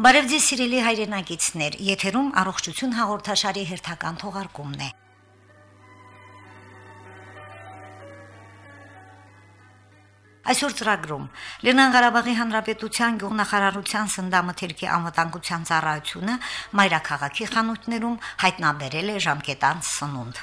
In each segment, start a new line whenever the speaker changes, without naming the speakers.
Բարև ձեզ սիրելի հայրենակիցներ, եթերում առողջություն հաղորդաշարի հերթական թողարկումն է։ Այսօր ծրագրում. Լեռնային Ղարաբաղի Հանրապետության գյուղնախարարության սնդամթերքի անվտանգության ծառայությունը մայրաքաղաքի խանութներում հայտնաբերել է ժամկետանց սնունդ։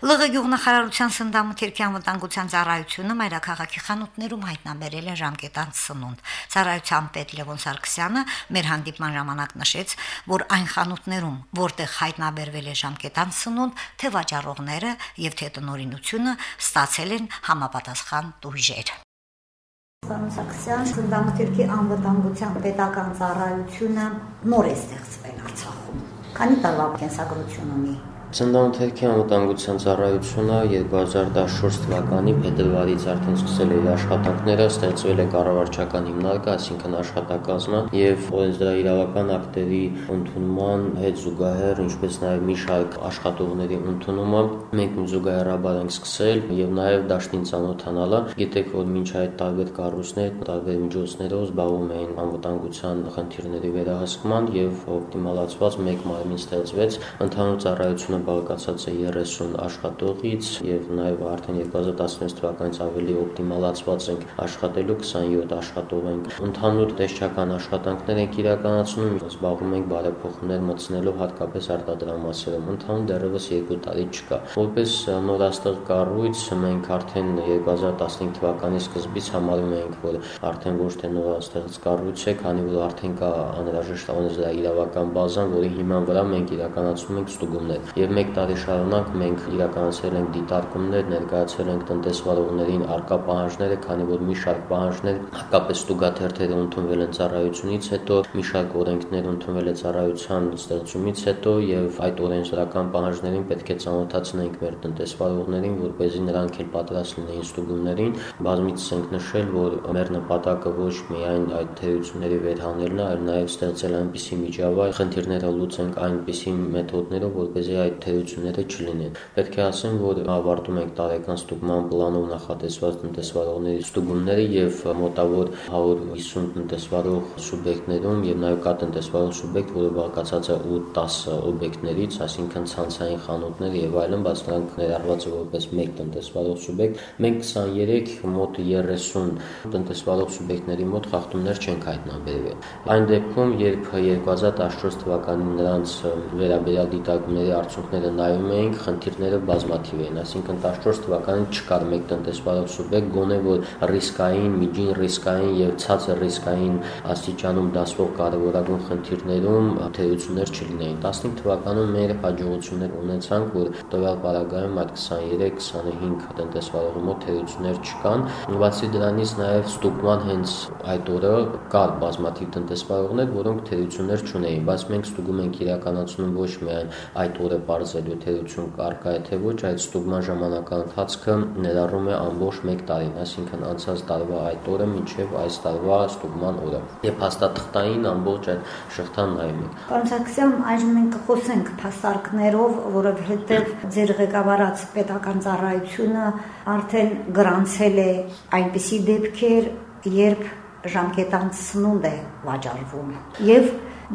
ԼՂ գյուղնախարարության սնդամթերքի անվտանգության ծառայությունը մայրաքաղաքի խանութներում հայտնաբերել է ժամկետանց սնունդ։ Ծառայության պետ Լևոն Սարգսյանը մեր հանդիպման ժամանակ նշեց, որ այն խանութներում, որտեղ հայտնաբերվել է ժամկետանց սնունդ, թե վաճառողները եւ թե տնօրինությունը ստացել են համապատասխան տույժեր։
Պարոն Սարգսյան, սնդամթերքի անվտանգության պետական ծառայությունը նոր է ստեղծվել Արցախում։ Քանի տարվա կենսագրություն ունի
Ծննդանոթերքի անվտանգության ծառայությունը 2014 թվականի փետրվարից արդեն սկսել է իր աշխատանքները, ստեղծվել է կառավարչական հիմնարկը, այսինքն աշխատակազմը եւ օրենսդրաիրավական ակտերի ընդունման հետ զուգահեռ, ինչպես նաեւ մի շարք աշխատողների ընդունումը մենք զուգահեռաբար ենք սկսել եւ նաեւ դաշտին ծանոթանալը։ Գիտեք, որ մինչ այդ տարբեր կառույցներ, տարբեր միջոցներով զբաղվում էին անվտանգության խնդիրների վերահսկման եւ օպտիմալացված մեկ մարմին ստեղծվեց ընդհանուր ծառայությունը բաղկացած է 30 աշխատողից եւ նաեւ արդեն 2016 թվականից ավելի օպտիմալացված ենք աշխատելու 27 աշխատող ենք։ Ընդհանուր տեսչական աշխատանքներ ենք իրականացնում, զբաղվում ենք բարեփոխումներ մտցնելով հատկապես արտադրամասերում։ Ընդհանուր դեռևս 2 տարի չկա։ Որպես նորաստեղ կառույց մենք արդեն 2015 թվականի սկզբից համարում ենք, որ արդեն ոչ թե նորաստեղծ կառույց է, քանի որ արդեն կա անհրաժեշտ իրավական բազան, որի հիման վրա մենք իրականացնում ենք ստուգումներ։ Եվ մեկ տարի շարունակ մենք իրականացրել ենք դիտարկումներ, ներկայացրել ենք տնտեսվարողներին արկա պահանջները, քանի որ մի շարք պահանջներ հակապես ստուգաթերթերը ընդունվել են ծառայությունից հետո, մի շարք օրենքներ ընդունվել է ծառայության ստեղծումից հետո եւ այդ օրենսդրական պահանջներին պետք է ծանոթացնենք մեր տնտեսվարողներին, որ เป զի նրանք էլ պատրաստ լինեին ստուգումներին։ Բազմիցս ենք նշել, որ մեր նպատակը ոչ միայն այդ թերությունների վերհանելն է, այլ նաեւ ստեղծել այնպիսի միջավայր, խնդիրները լուծենք այնպիսի մեթոդներով, որպեսզի այդ թերությունները չլինեն։ Պետք է ասեմ, որ ավարտում ենք տարեկան ստուգման պլանով նախատեսված տնտեսվարողների ստուգումները եւ մոտավոր 150 տնտեսվարող սուբյեկտներում եւ նաեւ կա տնտեսվարող սուբյեկտ, որը բաղկացած է 8-10 օբյեկտներից, այսինքն ցանցային խանութներ եւ այլն, բայց նրանք ներառված են որպես մեկ տնտեսվարող սուբյեկտ։ Մենք 23 մոտ 30 տնտեսվարող սուբյեկտների մոտ խախտումներ չենք հայտնաբերվել։ Այն դեպքում, երբ 2014 թվականին նրանց վերաբերյալ դիտարկումների արդյունք արդյունքները նայում էինք, խնդիրները բազմաթիվ էին, այսինքն 14 թվականին չկար մեկ տնտեսվարող սուբյեկտ, գոնե որ ռիսկային, միջին ռիսկային եւ ցածր ռիսկային աստիճանում դասվող կարևորագույն խնդիրներում թերություններ չլինեին։ 15 թվականում մեր հաջողություններ ունեցանք, որ տվյալ պարագայում այդ 23-25 տնտեսվարողի մոտ թերություններ չկան։ Բացի դրանից նաեւ ստուգման հենց այդ օրը կար բազմաթիվ տնտեսվարողներ, որոնք թերություններ չունեին, բայց մենք ստուգում ենք իրականացնում ոչ միայն այդ օրը բարձելու թերություն կարկա է թե ոչ, այդ ստուգման ժամանակահատվածքը ներառում է ամբողջ 1 տարին, այսինքն անցած տարվա այդ օրը մինչև այս տարվա ստուգման օրը։ Եվ հաստատղտային ամբողջ այդ շղթան նայում ենք։
Պարոն Սարգսյան, այժմ մենք կխոսենք փաստարկներով, որովհետև ձեր ղեկավարած պետական ծառայությունը արդեն գրանցել է այնպիսի դեպքեր, երբ ժամկետանց սնունդ է վաճառվում եւ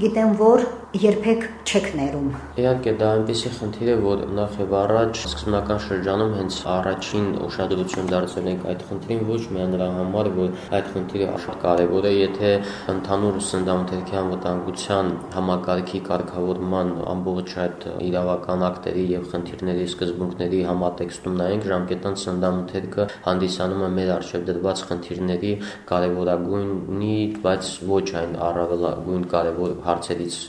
գիտեմ որ երբեք չեք ներում։
Իհարկե դա այնպեսի խնդիր է, որ նախ եւ առաջ սկզբնական շրջանում հենց առաջին ուշադրություն դարձել ենք այդ խնդրին ոչ միայն նրա համար, որ այդ խնդիրը շատ կարեւոր է, եթե ընդհանուր սննդամթերքի անվտանգության համակարգի կարգավորման ամբողջ այդ իրավական ակտերի եւ խնդիրների սկզբունքների համատեքստում նայենք, ժամկետան սննդամթերքը հանդիսանում է մեր արժեվ դրված խնդիրների կարևորագույնի, բայց ոչ այն առավելագույն կարևոր հարցերից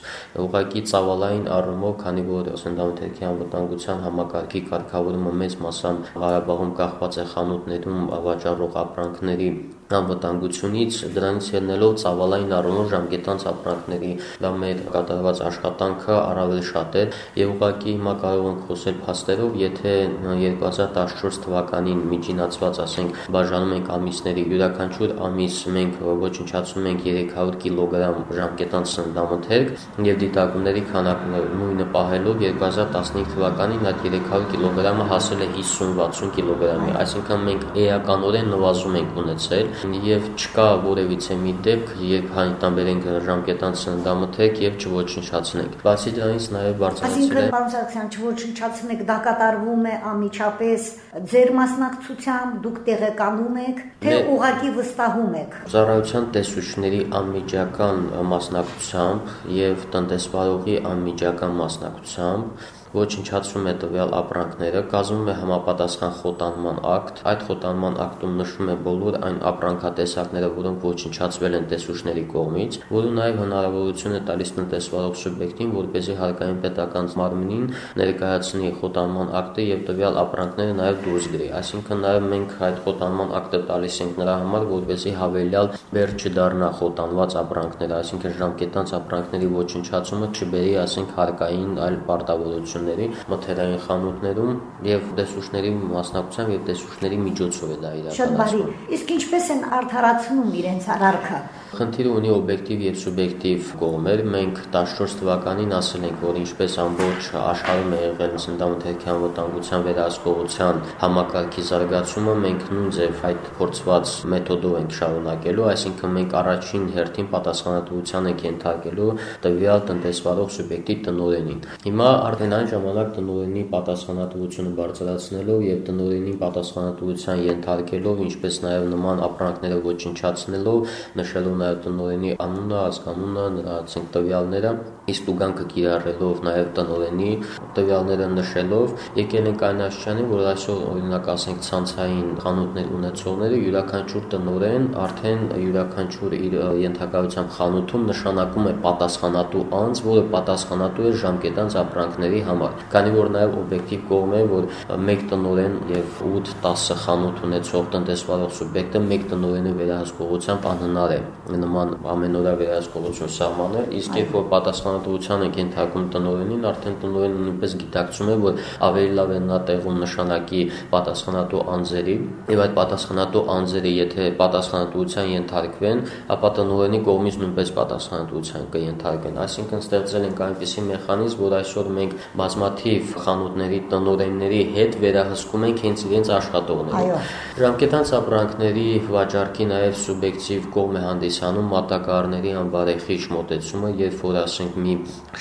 ուղղակի ծավալային առումով, քանի որ սննդամթերքի անվտանգության համակարգի կարգավորումը մեծ մասամբ Ղարաբաղում կախված է խանութներում վաճառող ապրանքների անվտանգությունից դրանից ելնելով ծավալային առումով ժամկետանց ապրանքների դա մեր կատարված աշխատանքը առավել շատ է եւ ուղղակի հիմա կարող ենք խոսել փաստերով, եթե 2014 թվականին միջինացված, ասենք, բաժանում ենք ամիսների յուրաքանչյուր ամիս մենք ոչնչացնում ենք 300 կիլոգրամ ժամկետանց սննդամթերք եւ դիտարկումների քանակը նույնը պահելով 2015 թվականին այդ 300 կիլոգրամը հասել է 50-60 կիլոգրամի, այսինքն մենք էականորեն նվազում ենք ունեցել եւ չկա որևիցե մի դեպք, երբ հայտնաբերենք ժամկետանց սննդամթերք եւ չոչնչացնենք։ Բացի դրանից նաեւ բարձրացել
է Պարոն Սարգսյան, չոչնչացնեք, դա կատարվում է ամիջապես ձեր մասնակցությամբ, դուք տեղեկանում եք, թե ուղակի վստահում եք։
Ծառայության տեսուչների անմիջական մասնակցությամբ եւ տնտեսվարողի անմիջական մասնակցությամբ ոչնչացում է տվյալ ապրանքները, կազմում է համապատասխան խոտանման ակտ։ Այդ խոտանման ակտում նշվում է բոլոր այն ապրանքատեսակները, որոնք ոչնչացվել են տեսուչների կողմից, որը նաև հնարավորություն է տալիս տնտեսվարող սուբյեկտին, որպեսզի հարկային պետական մարմնին ներկայացնի խոտանման ակտը եւ տվյալ ապրանքները նաև դուրս գրի։ Այսինքն նաև մենք այդ խոտանման ակտը տալիս ենք նրա համար, որպեսզի հավելյալ բեր չդառնա խոտանված ապրանքները, այսինքն ժամկետանց ապրանքների ոչնչացումը չբերի, ասենք, հարկային այլ պարտավորություն խանութների, մթերային խանութներում եւ տեսուչների մասնակցությամբ եւ տեսուչների միջոցով է դա իրականացվում։
Շատ բարի։ Իսկ ինչպես են արդարացնում իրենց արարքը։
Խնդիրը ունի օբյեկտիվ եւ սուբյեկտիվ կողմեր։ Մենք 14 թվականին ասել ենք, որ ինչպես ամբողջ աշխարհում է եղել սննդամթերքի անվտանգության վերահսկողության համակարգի զարգացումը, մենք նույն ձև այդ փորձված մեթոդով ենք շարունակելու, այսինքն մենք առաջին հերթին պատասխանատվության ենք ենթարկելու տվյալ տնտեսվարող սուբյեկտի տնօրենին։ Հիմա արդեն այն ժամանակ տնօրենի պատասխանատվությունը բարձրացնելով եւ տնօրենին պատասխանատվության ենթարկելով, ինչպես նաեւ նման ապրանքները ոչնչացնելով, նշելով նաեւ տնօրենի անունը, ազգանունը, նրա ցենք տվյալները, իսկ տուգանքը կիրառելով նաեւ տնօրենի տվյալները նշելով, եկել ենք այն աշխարհին, որ այսօր օրինակ ասենք ցանցային խանութներ ունեցողները յուրաքանչյուր տնօրեն արդեն յուրաքանչյուր իր ենթակայությամբ խանութում նշանակում է պատասխանատու անձ, որը պատասխանատու է ժամկետանց ապրանքների համար։ Քանի որ նաև օբյեկտիվ կողմ է, որ մեկ տնօրեն եւ 8-10 խանութ ունեցող տնտեսվարող սուբյեկտը մեկ տնօրենի վերահսկողությամբ անհնար է նման ամենօրյա վերահսկողություն սահմանել, իսկ երբ որ պատասխանատվության եք ենթարկում տնօրենին, արդեն տնօրենը նույնպես գիտակցում է, որ ավելի լավ է նա տեղում նշանակի պատասխանատու անձերի եւ այդ պատասխանատու անձերը եթե պատասխանատվության ենթարկվեն, ապա տնօրենի կողմից նույնպես պատասխանատվության կենթարկվեն։ Այսինքն ստեղծել ենք այնպիսի մեխանիզմ, որ այսօր մենք բազմաթիվ խանութների տնօրենների հետ վերահսկում ենք հենց իրենց աշխատողները։ Ժամկետանց ապրանքների վաճառքի նաև սուբյեկտիվ կողմ է հանդիսանում մատակարարների անբարեխիղճ մոտեցումը, երբ որ ասենք մի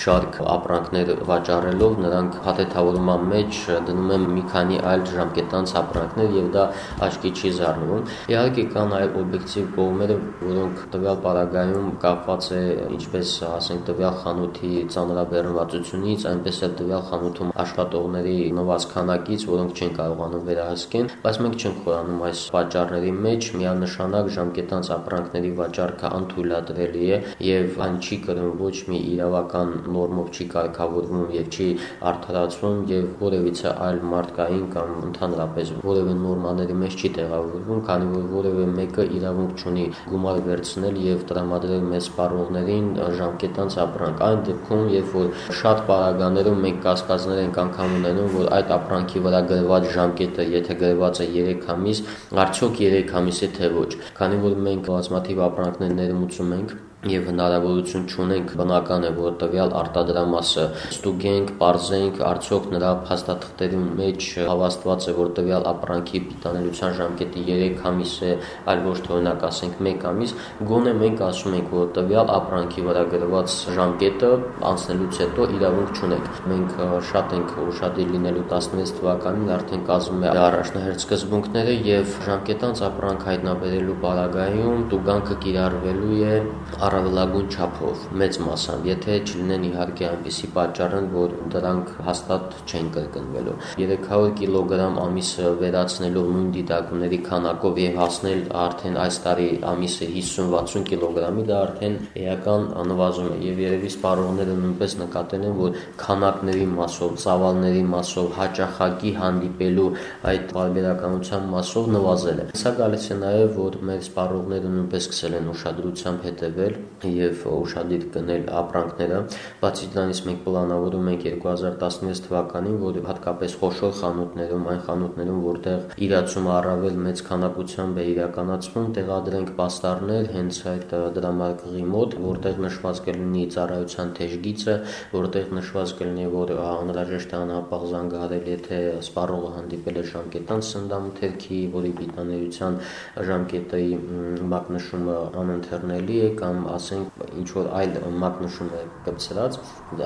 շարք ապրանքներ վաճառելով նրանք հաթեթավորման մեջ դնում են մի քանի այլ ժամկետանց ապրանքներ եւ դա աչքի չի զարնվում։ Իհարկե կա նաև օբյեկտիվ կողմերը, որոնք տվյալ պարագայում կապված է ինչպես ասենք տվյալ խանութի ծանրաբեռնվածությունից, այնպես էլ տվյալ խանութում աշխատողների նվազ քանակից, որոնք չեն կարողանում վերահսկեն, բայց մենք չենք խորանում այս վաճառների մեջ միանշանակ ժամկետանց ապրանքների վաճառքը անթույլատրելի է եւ այն չի կրում ոչ մի իրավական նորմով չի կարգավորվում եւ չի արդարացվում եւ որևիցե այլ մարդկային կամ ընդհանրապես որևէ նորմաների մեջ չի տեղավորվում, քանի որ որևէ մեկը իրավունք չունի գումար վերցնել եւ տրամադրել մեծ սպառողներին ժամկետանց ապրանք։ Այն դեպքում, երբ որ շատ պարագաներում մենք կասկածներ ենք անգամ ունենում, որ այդ ապրանքի վրա գրված ժամկետը, եթե գրված է 3 ամիս, արդյոք 3 ամիս է թե ոչ։ Քանի որ մենք բազմաթիվ ապրանքներ ներմուծում ենք եւ հնարավորություն չունենք բնական է որ տվյալ արտադրամասը ստուգենք, parzենք, արդյոք նրա փաստաթղթերի մեջ հավաստված է որ տվյալ ապրանքի պիտանելիության ժամկետը 3 ամիս է, այլ ոչ թե օրինակ ասենք 1 ամիս, գոնե մենք ասում ենք որ տվյալ ապրանքի վրա գրված ժամկետը անցնելուց հետո իրավունք չունենք։ Մենք շատ ենք ուշադիր լինելու 16 թվականին արդեն կազմում է առաջնահերթ սկզբունքները եւ ժամկետանց ապրանք հայտնաբերելու բaragայում տուգանքը կիրառվելու է առ առավելագույն չափով, մեծ մասամբ, եթե չլինեն իհարկե այնպիսի պատճառներ, որ դրանք հաստատ չեն կրկնվելու։ 300 կիլոգրամ ամիսը վերացնելով նույն դիտարկումների քանակով եւ հասնել արդեն այս տարի ամիսը 50-60 կիլոգրամի, դա արդեն էական նվազում է եւ երևի սպառողները նույնպես նկատել են, որ քանակների մասով, ծավալների մասով, հաճախակի հանդիպելու այդ բարբերականության մասով նվազել է։ Սա գալիս է նաեւ, որ մեր սպառողները նույնպես սկսել են ուշադրությամբ հետևել եւ ուշադիր կնել ապրանքները։ Բացի դրանից մենք պլանավորում ենք 2016 թվականին, որ հատկապես խոշոր խանութներում, այն խանութներում, որտեղ իրացումը առավել մեծ քանակությամբ է իրականացվում, տեղադրենք պաստառներ հենց այդ դրամարկղի մոտ, որտեղ նշված կլինի ծառայության թեժգիծը, որտեղ նշված կլինի, որ անհրաժեշտ է անհապաղ զանգահարել, եթե սպառողը հանդիպել է ժամկետան սննդամթերքի, որի պիտաներության ժամկետի մակնշումը անընթեռնելի է կամ ասենք ինչ որ այլ մակնշում է կպցրած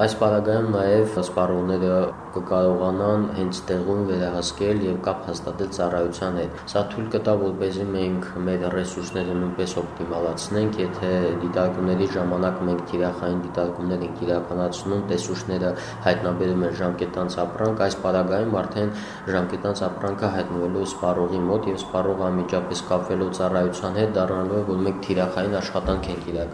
այս պարագայում նաև սպառողները կկարողանան հենց տեղում վերահսկել եւ կապ հաստատել ծառայության հետ սա թույլ կտա որպեսզի մենք մեր ռեսուրսները նույնպես օպտիմալացնենք եթե դիտարկումների ժամանակ մենք թիրախային դիտարկումներ ենք իրականացնում տեսուչները հայտնաբերում են ժամկետանց ապրանք այս պարագայում արդեն ժամկետանց ապրանքը հայտնվելու սպառողի մոտ եւ սպառողը անմիջապես կապվելով ծառայության հետ դառնալու է որ մենք թիրախային աշխատանք ենք իրականացնում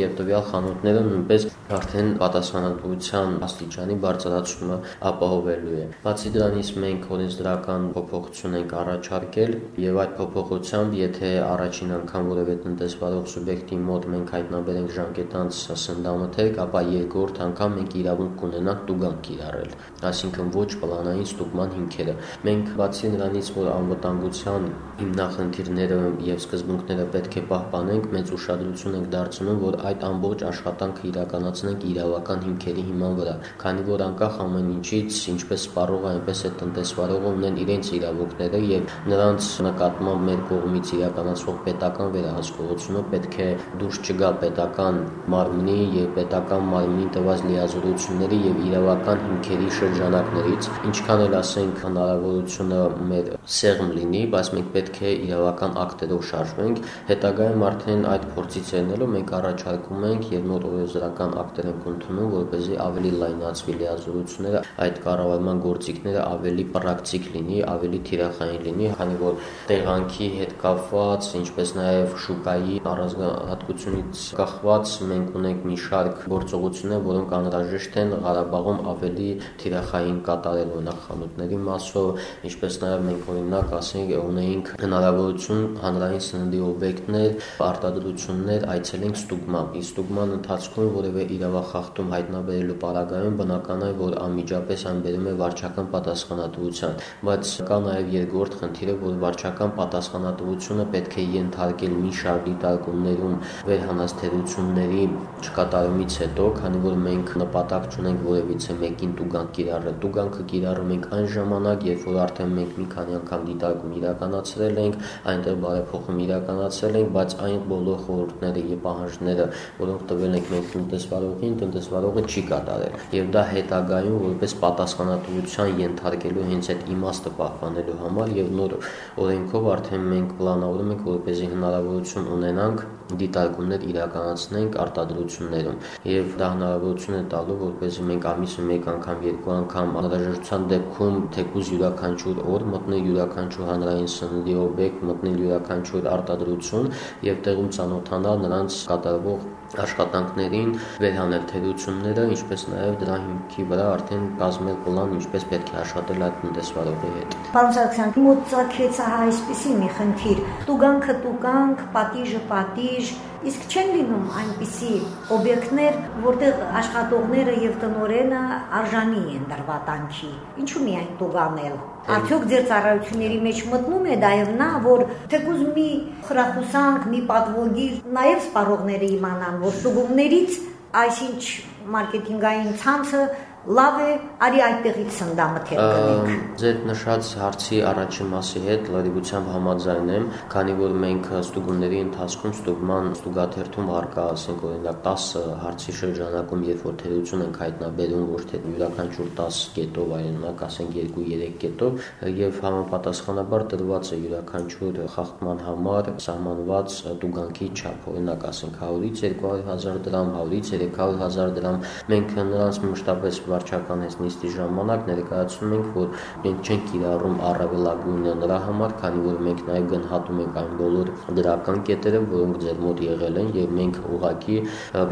եւ տվյալ խանութները նույնպես արդեն պատասխանատվության աստիճանի բարձրացումը ապահովելու է։ Բացի դրանից մենք օրենսդրական փոփոխություն ենք առաջարկել եւ այդ փոփոխությամբ եթե առաջին անգամ որևէ տնտեսվարող սուբյեկտի մոտ մենք հայտնաբերենք ժամկետանց սնդամթերք, ապա երկրորդ անգամ մենք իրավունք կունենանք տուգանք կիրառել, այսինքն ոչ պլանային ստուգման հիմքերը։ Մենք բացի նրանից, որ անվտանգության հիմնախնդիրները եւ սկզբունքները պետք է պահպանենք, մեծ ուշադրություն ենք դարձնում, որ այդ ամբողջ աշխատանքը իրականացնենք իրավական հիմքերի հիման վրա, քանի որ անկախ ամեն ինչից, ինչպես սպառողը, այնպես է տնտեսվարողը ունեն իրենց իրավունքները եւ նրանց նկատմամբ մեր կողմից իրականացվող պետական վերահսկողությունը պետք է դուրս չգա պետական մարմնի եւ պետական մարմնի տված լիազորությունների եւ իրավական հիմքերի շրջանակներից, ինչքան էլ ասենք հնարավորությունը մեր սեղմ լինի, բայց մենք պետք է իրավական ակտերով շարժվենք, հետագայում արդեն այդ փորձից ելնելով մենք առաջարկում ենք եւ նոր օրենսդրական ակտեր ենք ընդունում, որպեսզի ավելի լայնացվի լիազորությունները, այդ կառավարման գործիքները ավելի պրակտիկ լինի, ավելի թիրախային լինի, քանի որ տեղանքի հետ կապված, ինչպես նաեւ շուկայի առանձնահատկությունից կախված մենք ունենք մի շարք գործողություններ, որոնք անհրաժեշտ են Ղարաբաղում ավելի թիրախային կատարելու նախանութների մասով, ինչպես նաեւ մենք օրինակ ասենք ունեինք հնարավորություն հանրային սննդի օբյեկտներ, արտադրություններ այցելենք ստուգմամբ։ Իսկ ստուգման ընթացքում որևէ իրավախախտում հայտնաբերելու պարագայում բնական է, որ անմիջապես այն բերում է վարչական պատասխանատվության, բայց կա նաև երկրորդ խնդիրը, որ վարչական պատասխանատվությունը պետք է ենթարկել մի շարք դիտարկումներում վերհանաստերությունների չկատարումից հետո, քանի որ մենք նպատակ չունենք որևիցե մեկին տուգանք կիրառել։ Տուգանքը կիրառում ենք այն ժամանակ, երբ որ արդեն մենք մի քանի անգամ դիտարկում իրականացրել ենք, այնտեղ բարեփոխում իրականացրել ենք, բայց այն բոլոր խորհուրդները եւ պահանջները, որոնք տվել ենք մենք տնտեսվարողին, տնտեսվարողը չի կատարել։ Եվ դա հետագայում որպես պատասխանատվության ենթարկելու հենց այդ իմաստը պահպանելու համար եւ նոր օրենքով արդեն մենք պլանավորում ենք որպեսզի հնարավորություն ունենանք դիտարկումներ իրականացնենք արտադրություններում եւ դա հնարավորություն է տալու որպեսզի մենք ամիսը մեկ անգամ, երկու անգամ անհրաժեշտության դեպքում թեկուզ յուրաքանչյուր օր մտնել յուրաքանչյուր հանրային սննդի օբյեկտ, մտնել յուրաքանչյուր արտադրություն եւ տեղում ցանոթանալ նրանց կատարվող աշխատանքներին, վերհանել թերությունները, ինչպես նաև դրա հիմքի վրա արդեն կազմել պլան, ինչպես պետք է աշխատել այդ տնտեսվարողի հետ։
Պարոն Սարգսյան, մոտ ցակեց այսպեսի մի խնդիր՝ տուգանքը տուգանք, պատիժը պատիժ, իսկ չեն լինում այնպիսի օբյեկտներ, որտեղ աշխատողները եւ տնորենը արժանի են դրվատանքի։ Ինչու միայն տուգանել։ Արդյոք ձեր ծառայությունների մեջ մտնում է դա եւ նա, որ թեկուզ մի խրախուսանք, մի պատվոգիր նաեւ սպառողները իմանան, որ ստուգումներից այսինչ մարքեթինգային ցանցը լավ է, արի այդտեղից սնդամթեր գնենք։
Ձեր նշած հարցի առաջին մասի հետ լրիվությամբ համաձայն եմ, քանի որ մենք ստուգումների ընթացքում ստուգման ստուգաթերթում արկա, ասենք օրինակ 10 հարցի շրջանակում, երբ որ թերություն ենք հայտնաբերում ոչ թե յուրաքանչյուր 10 կետով, այլ ասենք 2-3 կետով, եւ համապատասխանաբար տրված է յուրաքանչյուր խախտման համար սահմանված տուգանքի չափ, օրինակ ասենք 100-ից 200.000 դրամ, 100-ից 300.000 դրամ։ Մենք նրանց մշտապես վարչական այս նիստի ժամանակ ներկայացնում ենք, որ մենք չենք կիրառում առավելագույնը նրա համար, քանի որ մենք նաև գնահատում ենք այն բոլոր դրական կետերը, որոնք ձեր մոտ եղել են եւ մենք ուղակի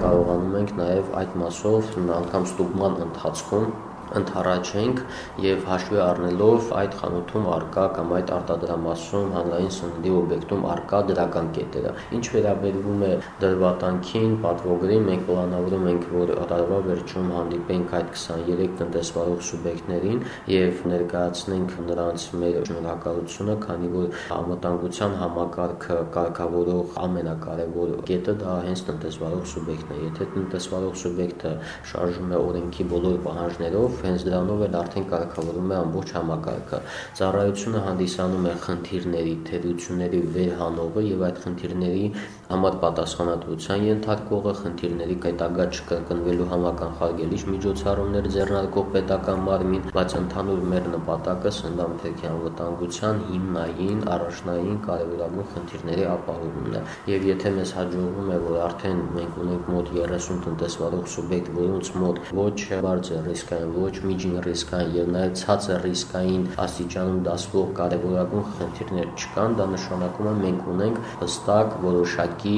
կարողանում ենք նաև այդ մասով անգամ ստուգման ընթացքում ընթառաջենք եւ հաշվի առնելով այդ խանութում արկա կամ այդ արտադրամասում հանրային սննդի օբյեկտում արկա դրական կետերը։ Ինչ վերաբերվում է դրվատանքին, պատվոգրին, մենք պլանավորում ենք, որ տարվա վերջում հանդիպենք այդ 23 տնտեսվարող սուբյեկտներին եւ ներկայացնենք նրանց մեր շնորհակալությունը, քանի որ անվտանգության համակարգը կարգավորող ամենակարևոր կետը դա հենց տնտեսվարող սուբյեկտն է։ Եթե տնտեսվարող սուբյեկտը շարժում է օրենքի բոլոր պահանջներով, հենց դրանով էլ արդեն կարգավորում է ամբողջ համակարգը։ Ծառայությունը հանդիսանում է խնդիրների, թերությունների վերհանողը եւ այդ խնդիրների համար պատասխանատվության ենթարկողը, խնդիրների կետագա չկրկնվելու համար կանխարգելիչ միջոցառումներ ձեռնարկող պետական մարմին, բայց ընդհանուր մեր նպատակը սննդամթերքի անվտանգության հիմնային, առաջնային կարևորագույն խնդիրների ապահովումն է։ Եվ եթե մեզ հաջողվում է, որ արդեն մենք ունենք մոտ 30 տնտեսվարող սուբյեկտ, որոնց մոտ ոչ բարձր ռիսկային, ոչ միջին ռիսկային եւ նաեւ ցածր ռիսկային աստիճանում դասվող կարևորագույն խնդիրներ չկան, դա նշանակում է մենք ունենք հստակ որոշակի कि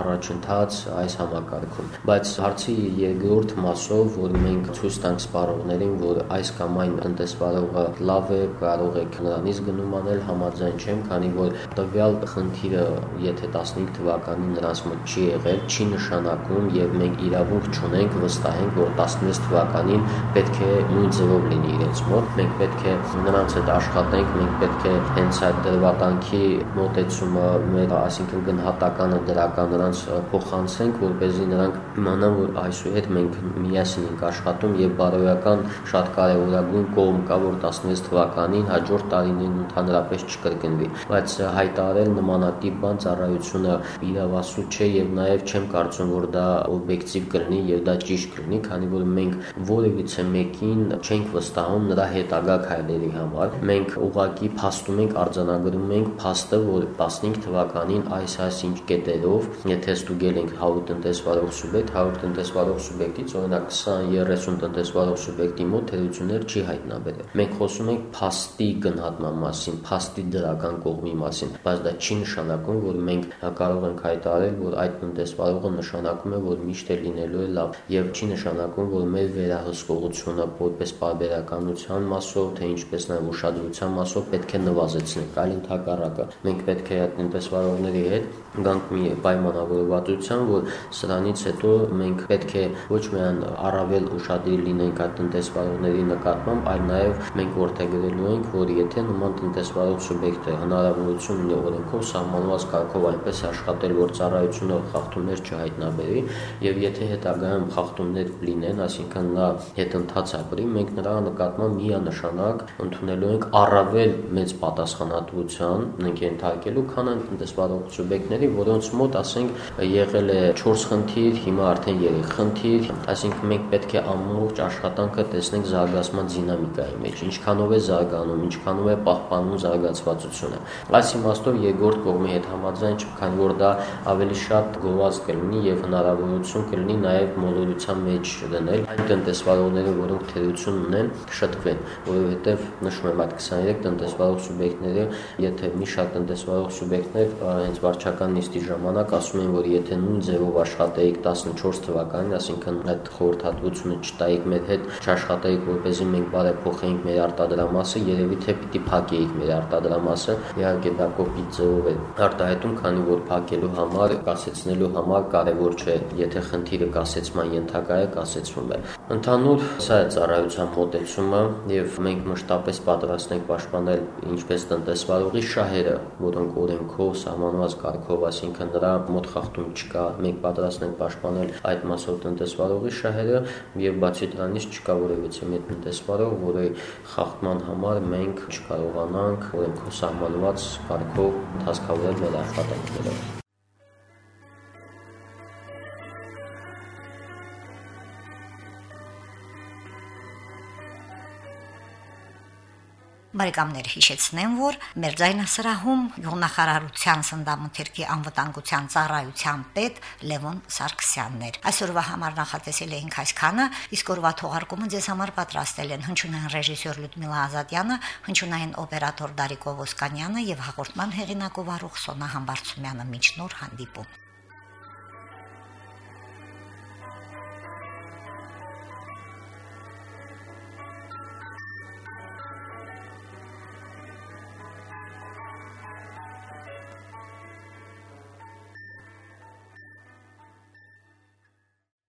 առաջընթաց այս համակարգում։ Բայց հարցի երկրորդ մասով, որ մենք ցույց տանք սպառողներին, որ այս կամ այն տնտեսվարողը լավ է, կարող է նրանից գնում անել, համաձայն չեմ, քանի որ տվյալ խնդիրը, եթե 15 թվականին նրանց մոտ չի եղել, չի նշանակում եւ մենք իրավունք չունենք վստահենք, որ 16 թվականին պետք է նույն ձևով լինի իրենց մոտ։ Մենք պետք է նրանց հետ աշխատենք, մենք պետք է հենց այդ դրվատանքի մոտեցումը մեր, այսինքն գնահատականը դրական նրանց փոխանցենք, որպեսզի նրանք իմանան, որ այսուհետ մենք միասին ենք աշխատում եւ բարոյական շատ կարեւորագույն կողմ կա, որ 16 թվականին հաջորդ տարիներին ընդհանրապես չկրկնվի։ Բայց հայտարարել նմանատիպ բան ծառայությունը իրավասու չէ եւ նաեւ չեմ կարծում, որ դա օբյեկտիվ կլինի եւ դա ճիշտ կլինի, քանի որ մենք որևիցե մեկին չենք վստահում նրա հետագա քայլերի համար։ Մենք ուղակի փաստում ենք, արձանագրում ենք փաստը, որ 15 թվականին այս այս ինչ կետերով եթե ստուգել ենք 100 տնտեսվարող սուբյեկտ, 100 տնտեսվարող սուբյեկտից օրինակ 20-30 տնտեսվարող սուբյեկտի մոտ թերություններ չի հայտնաբերել։ Մենք խոսում ենք փաստի գնահատման մասին, փաստի դրական կողմի մասին, բայց դա չի նշանակում, որ մենք կարող ենք հայտարարել, որ այդ տնտեսվարողը նշանակում է, որ միշտ է լինելու է լավ, եւ չի նշանակում, որ մեր վերահսկողությունը որպես պարբերականության մասով, թե ինչպես նաեւ ուշադրության մասով պետք է նվազեցնենք, այլ ընդհակառակը։ Մենք պետք է այդ տնտեսվարողների հետ գանք մի պայմանավորվածության, որ սրանից հետո մենք պետք է ոչ միայն առավել ուշադիր լինենք այդ տնտեսվարողների նկատմամբ, այլ նաև մենք որդեգրելու ենք, որ եթե նման տնտեսվարող սուբյեկտը հնարավորություն ունի օրենքով սահմանված կարգով այնպես աշխատել, որ ծառայությունը խախտումներ չհայտնաբերի, եւ եթե հետագայում խախտումներ լինեն, այսինքն նա հետընթաց ապրի, մենք նրա նկատմամբ միանշանակ ընդունելու ենք առավել մեծ պատասխանատվության, մենք ենթարկելու, քան այն տնտեսվարող սուբյեկտների, որոնց մոտ ասենք եղել է 4 խնդիր, հիմա արդեն 3 խնդիր, այսինքն մենք պետք է ամբողջ աշխատանքը տեսնենք զարգացման դինամիկայի մեջ, ինչքանով է զարգանում, ինչքանով է պահպանում զարգացվածությունը։ Այս իմաստով երկրորդ կողմի հետ համաձայն չեմ, քանի որ դա ավելի շատ գովազ կլինի եւ հնարավորություն կլինի նաեւ մոլորության մեջ դնել այն տնտեսվարողները, որոնք թերություն ունեն, շտկվեն, որովհետեւ նշում եմ այդ 23 տնտեսվարող սուբյեկտները, եթե մի շարք տնտեսվարող սուբյեկտներ հենց վարչական նիստի ժամանակ ասում են, որ եթե նույն ձևով աշխատեիք 14 թվականին, այսինքն այդ խորհրդատվությունը չտայիք մեր հետ, չաշխատեիք, որպեսզի մենք բարեփոխեինք մեր արտադրամասը, երևի թե պիտի փակեիք մեր արտադրամասը։ Իհարկե դա կոպիտ ձևով է արտահայտում, քանի որ փակելու համար, կասեցնելու համար կարևոր չէ, եթե խնդիրը կասեցման ենթակա է, կասեցվում է։ Ընդհանուր սա է ծառայության մոտեցումը եւ մենք մշտապես պատրաստ ենք պաշտպանել ինչպես տնտեսվարողի շահերը, որոնք օրենքով սահմանված կարգով, այսինքն նրա մոտ խախտում չկա։ Մենք պատրաստ ենք պաշտպանել այդ մասով տնտեսվարողի շահերը եւ բացի դրանից չկա որևիցե մի տնտեսվարող, որի խախտման համար մենք չկարողանանք օրենքով սահմանված կարգով հասկացնել մեր աշխատանքները։
Բարեկամներ հիշեցնեմ, որ մեր ձայնասրահում յուղնախարարության սնդամթերքի անվտանգության ծառայության պետ Լևոն Սարգսյանն էր։ Այսօրվա համար նախատեսել էինք այսքանը, իսկ օրվա թողարկումը ձեզ համար պատրաստել են հնչյունային ռեժիսոր Լյուդմիլա Ազատյանը, հնչյունային օպերատոր Դարիկ Օվոսկանյանը եւ հաղորդման հեղինակ ով Սոնա Համբարձումյանը։ Մինչ նոր հանդիպում։